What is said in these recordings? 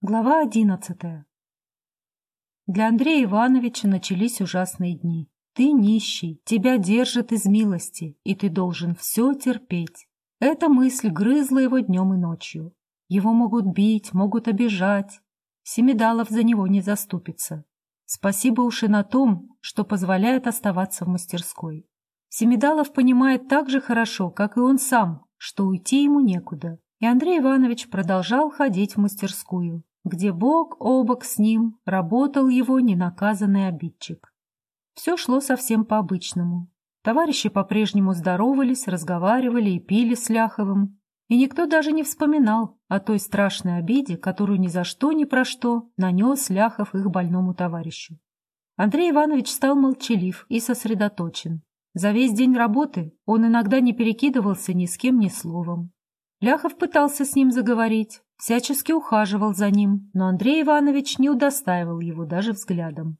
Глава одиннадцатая. Для Андрея Ивановича начались ужасные дни. Ты нищий, тебя держат из милости, и ты должен все терпеть. Эта мысль грызла его днем и ночью. Его могут бить, могут обижать. Семидалов за него не заступится. Спасибо уж и на том, что позволяет оставаться в мастерской. Семидалов понимает так же хорошо, как и он сам, что уйти ему некуда. И Андрей Иванович продолжал ходить в мастерскую, где бок о бок с ним работал его ненаказанный обидчик. Все шло совсем по-обычному. Товарищи по-прежнему здоровались, разговаривали и пили с Ляховым, и никто даже не вспоминал о той страшной обиде, которую ни за что ни про что нанес Ляхов их больному товарищу. Андрей Иванович стал молчалив и сосредоточен. За весь день работы он иногда не перекидывался ни с кем ни словом. Ляхов пытался с ним заговорить, всячески ухаживал за ним, но Андрей Иванович не удостаивал его даже взглядом.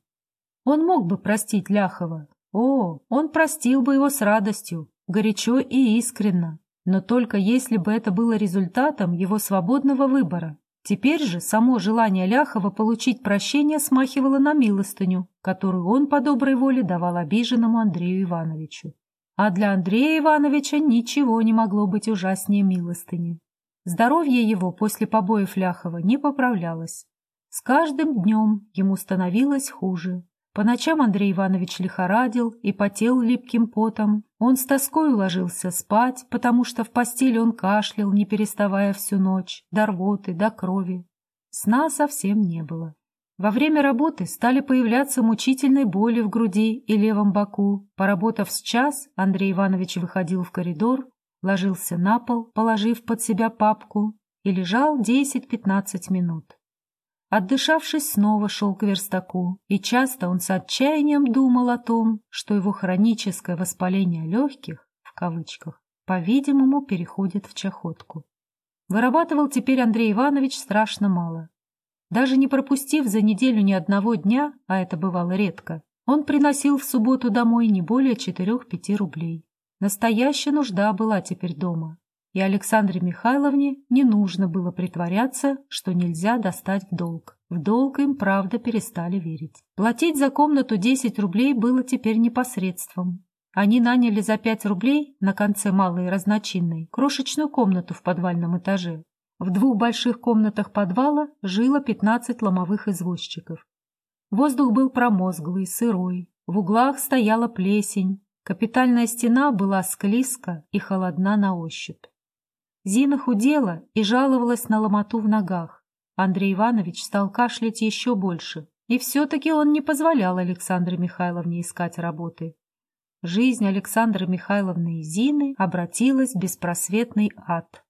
Он мог бы простить Ляхова. О, он простил бы его с радостью, горячо и искренно, но только если бы это было результатом его свободного выбора. Теперь же само желание Ляхова получить прощение смахивало на милостыню, которую он по доброй воле давал обиженному Андрею Ивановичу. А для Андрея Ивановича ничего не могло быть ужаснее милостыни. Здоровье его после побоев Ляхова не поправлялось. С каждым днем ему становилось хуже. По ночам Андрей Иванович лихорадил и потел липким потом. Он с тоской ложился спать, потому что в постели он кашлял, не переставая всю ночь, до рвоты, до крови. Сна совсем не было. Во время работы стали появляться мучительные боли в груди и левом боку. Поработав с час, Андрей Иванович выходил в коридор, ложился на пол, положив под себя папку, и лежал 10-15 минут. Отдышавшись, снова шел к верстаку, и часто он с отчаянием думал о том, что его хроническое воспаление легких, в кавычках, по-видимому, переходит в чахотку. Вырабатывал теперь Андрей Иванович страшно мало. Даже не пропустив за неделю ни одного дня, а это бывало редко, он приносил в субботу домой не более 4-5 рублей. Настоящая нужда была теперь дома, и Александре Михайловне не нужно было притворяться, что нельзя достать в долг. В долг им, правда, перестали верить. Платить за комнату 10 рублей было теперь непосредством. Они наняли за 5 рублей на конце малой разночинной крошечную комнату в подвальном этаже. В двух больших комнатах подвала жило 15 ломовых извозчиков. Воздух был промозглый, сырой, в углах стояла плесень, Капитальная стена была склизка и холодна на ощупь. Зина худела и жаловалась на ломоту в ногах. Андрей Иванович стал кашлять еще больше, и все-таки он не позволял Александре Михайловне искать работы. Жизнь Александры Михайловны и Зины обратилась в беспросветный ад.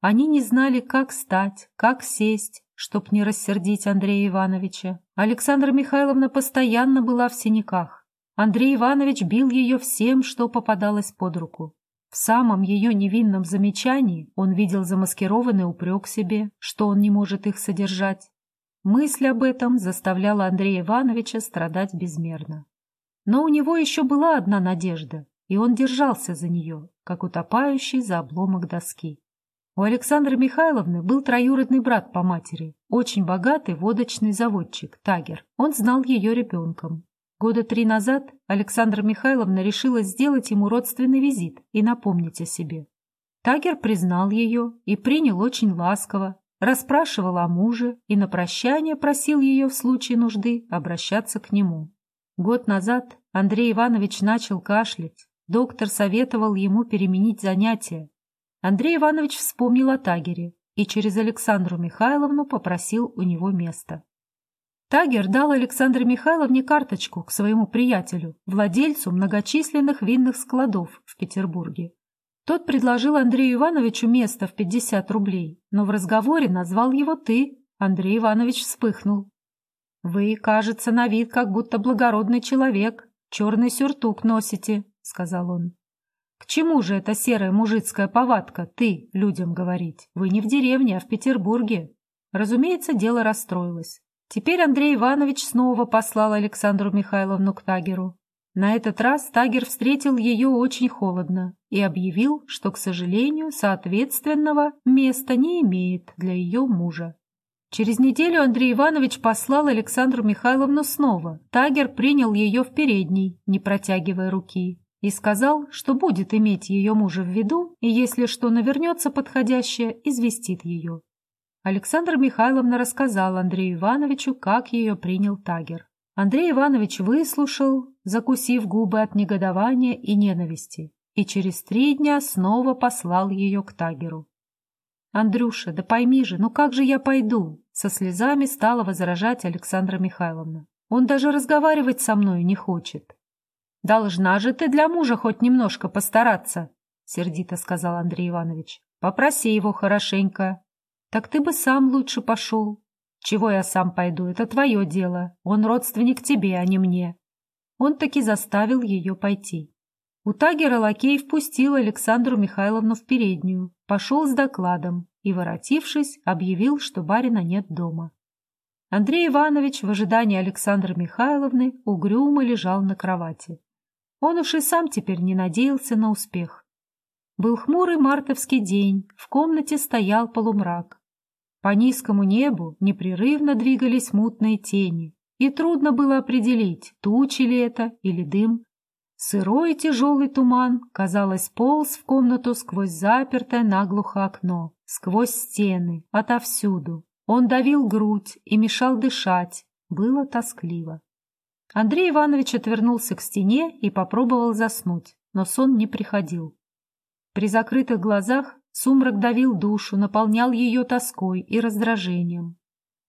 Они не знали, как стать, как сесть, чтоб не рассердить Андрея Ивановича. Александра Михайловна постоянно была в синяках. Андрей Иванович бил ее всем, что попадалось под руку. В самом ее невинном замечании он видел замаскированный упрек себе, что он не может их содержать. Мысль об этом заставляла Андрея Ивановича страдать безмерно. Но у него еще была одна надежда, и он держался за нее, как утопающий за обломок доски. У Александры Михайловны был троюродный брат по матери, очень богатый водочный заводчик, Тагер. Он знал ее ребенком, Года три назад Александра Михайловна решила сделать ему родственный визит и напомнить о себе. Тагер признал ее и принял очень ласково, расспрашивал о муже и на прощание просил ее в случае нужды обращаться к нему. Год назад Андрей Иванович начал кашлять. Доктор советовал ему переменить занятия. Андрей Иванович вспомнил о Тагере и через Александру Михайловну попросил у него место. Тагер дал Александре Михайловне карточку к своему приятелю, владельцу многочисленных винных складов в Петербурге. Тот предложил Андрею Ивановичу место в 50 рублей, но в разговоре назвал его «ты». Андрей Иванович вспыхнул. «Вы, кажется, на вид как будто благородный человек, черный сюртук носите», — сказал он. «К чему же эта серая мужицкая повадка, ты, людям говорить? Вы не в деревне, а в Петербурге». Разумеется, дело расстроилось. Теперь Андрей Иванович снова послал Александру Михайловну к Тагеру. На этот раз Тагер встретил ее очень холодно и объявил, что, к сожалению, соответственного места не имеет для ее мужа. Через неделю Андрей Иванович послал Александру Михайловну снова. Тагер принял ее в передней, не протягивая руки, и сказал, что будет иметь ее мужа в виду, и если что навернется подходящее, известит ее. Александра Михайловна рассказала Андрею Ивановичу, как ее принял Тагер. Андрей Иванович выслушал, закусив губы от негодования и ненависти, и через три дня снова послал ее к Тагеру. «Андрюша, да пойми же, ну как же я пойду?» Со слезами стала возражать Александра Михайловна. «Он даже разговаривать со мною не хочет». «Должна же ты для мужа хоть немножко постараться», — сердито сказал Андрей Иванович. «Попроси его хорошенько». «Так ты бы сам лучше пошел». «Чего я сам пойду? Это твое дело. Он родственник тебе, а не мне». Он таки заставил ее пойти. У Тагера лакей впустил Александру Михайловну в переднюю, пошел с докладом и, воротившись, объявил, что барина нет дома. Андрей Иванович в ожидании Александры Михайловны угрюмо лежал на кровати. Он уж и сам теперь не надеялся на успех. Был хмурый мартовский день, в комнате стоял полумрак. По низкому небу непрерывно двигались мутные тени, и трудно было определить, тучи ли это или дым. Сырой и тяжелый туман, казалось, полз в комнату сквозь запертое наглухо окно, сквозь стены, отовсюду. Он давил грудь и мешал дышать. Было тоскливо. Андрей Иванович отвернулся к стене и попробовал заснуть, но сон не приходил. При закрытых глазах сумрак давил душу, наполнял ее тоской и раздражением.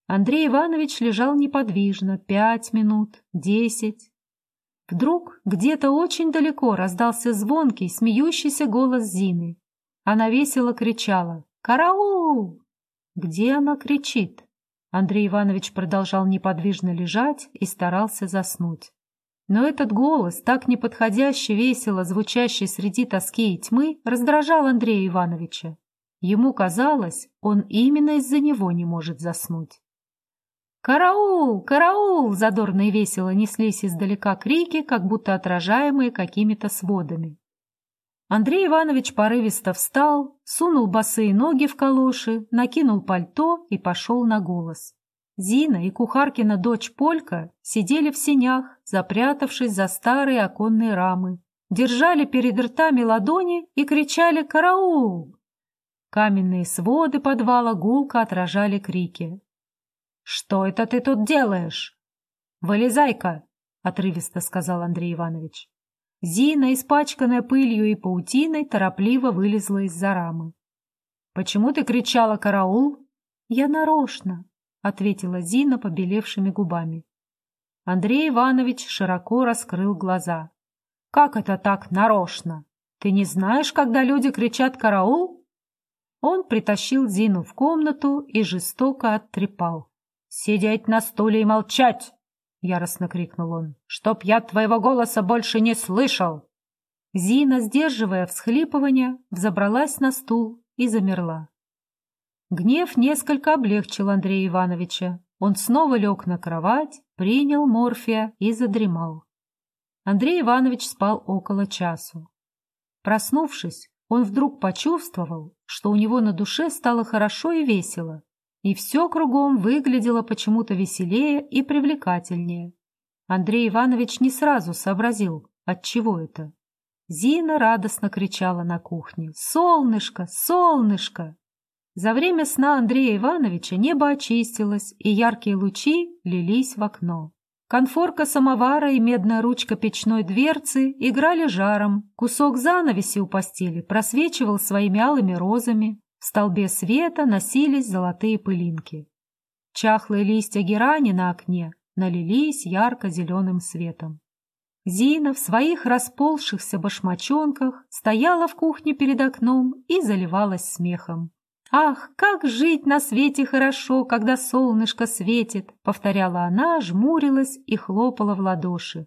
Андрей Иванович лежал неподвижно пять минут, десять, Вдруг где-то очень далеко раздался звонкий, смеющийся голос Зины. Она весело кричала «Караул!» Где она кричит? Андрей Иванович продолжал неподвижно лежать и старался заснуть. Но этот голос, так неподходяще весело звучащий среди тоски и тьмы, раздражал Андрея Ивановича. Ему казалось, он именно из-за него не может заснуть. «Караул! Караул!» — задорно и весело неслись издалека крики, как будто отражаемые какими-то сводами. Андрей Иванович порывисто встал, сунул босые ноги в калоши, накинул пальто и пошел на голос. Зина и кухаркина дочь Полька сидели в сенях, запрятавшись за старые оконные рамы, держали перед ртами ладони и кричали «Караул!». Каменные своды подвала гулко отражали крики. «Что это ты тут делаешь?» «Вылезай-ка!» — отрывисто сказал Андрей Иванович. Зина, испачканная пылью и паутиной, торопливо вылезла из-за рамы. «Почему ты кричала «караул»?» «Я нарочно», — ответила Зина побелевшими губами. Андрей Иванович широко раскрыл глаза. «Как это так нарочно? Ты не знаешь, когда люди кричат «караул»?» Он притащил Зину в комнату и жестоко оттрепал. «Сидеть на стуле и молчать!» — яростно крикнул он. «Чтоб я твоего голоса больше не слышал!» Зина, сдерживая всхлипывание, взобралась на стул и замерла. Гнев несколько облегчил Андрея Ивановича. Он снова лег на кровать, принял морфия и задремал. Андрей Иванович спал около часу. Проснувшись, он вдруг почувствовал, что у него на душе стало хорошо и весело и все кругом выглядело почему-то веселее и привлекательнее. Андрей Иванович не сразу сообразил, от чего это. Зина радостно кричала на кухне «Солнышко! Солнышко!». За время сна Андрея Ивановича небо очистилось, и яркие лучи лились в окно. Конфорка самовара и медная ручка печной дверцы играли жаром, кусок занавеси у постели просвечивал своими алыми розами, в столбе света носились золотые пылинки. Чахлые листья герани на окне налились ярко-зеленым светом. Зина в своих расползшихся башмачонках стояла в кухне перед окном и заливалась смехом. «Ах, как жить на свете хорошо, когда солнышко светит!» — повторяла она, жмурилась и хлопала в ладоши.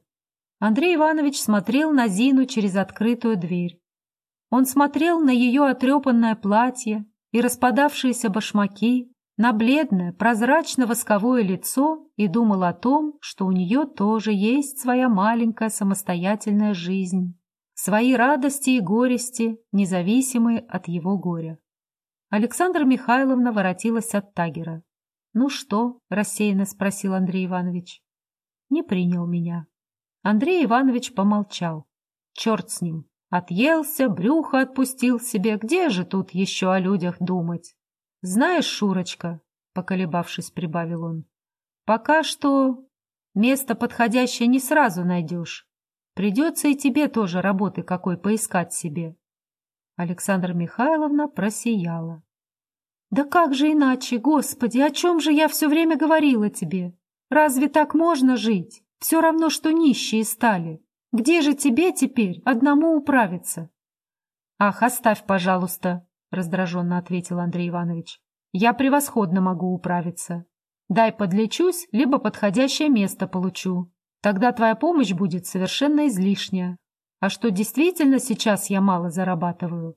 Андрей Иванович смотрел на Зину через открытую дверь. Он смотрел на ее отрепанное платье и распадавшиеся башмаки, на бледное, прозрачно-восковое лицо и думал о том, что у нее тоже есть своя маленькая самостоятельная жизнь, свои радости и горести, независимые от его горя. Александра Михайловна воротилась от Тагера. «Ну что?» — рассеянно спросил Андрей Иванович. Не принял меня. Андрей Иванович помолчал. Черт с ним. Отъелся, брюхо отпустил себе. Где же тут еще о людях думать? Знаешь, Шурочка, поколебавшись, прибавил он, пока что место подходящее не сразу найдешь. Придется и тебе тоже работы какой поискать себе. Александра Михайловна просияла. «Да как же иначе, Господи, о чем же я все время говорила тебе? Разве так можно жить? Все равно, что нищие стали. Где же тебе теперь одному управиться?» «Ах, оставь, пожалуйста», — раздраженно ответил Андрей Иванович. «Я превосходно могу управиться. Дай подлечусь, либо подходящее место получу. Тогда твоя помощь будет совершенно излишняя. А что действительно сейчас я мало зарабатываю,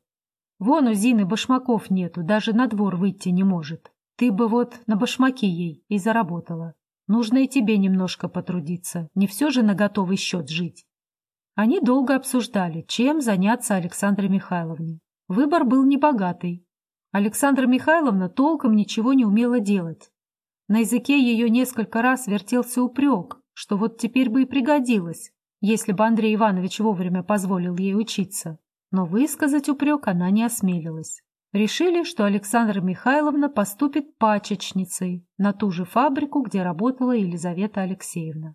Вон у Зины башмаков нету, даже на двор выйти не может. Ты бы вот на башмаки ей и заработала. Нужно и тебе немножко потрудиться, не все же на готовый счет жить. Они долго обсуждали, чем заняться Александре Михайловне. Выбор был небогатый. Александра Михайловна толком ничего не умела делать. На языке ее несколько раз вертелся упрек, что вот теперь бы и пригодилось, если бы Андрей Иванович вовремя позволил ей учиться но высказать упрек она не осмелилась. Решили, что Александра Михайловна поступит пачечницей на ту же фабрику, где работала Елизавета Алексеевна.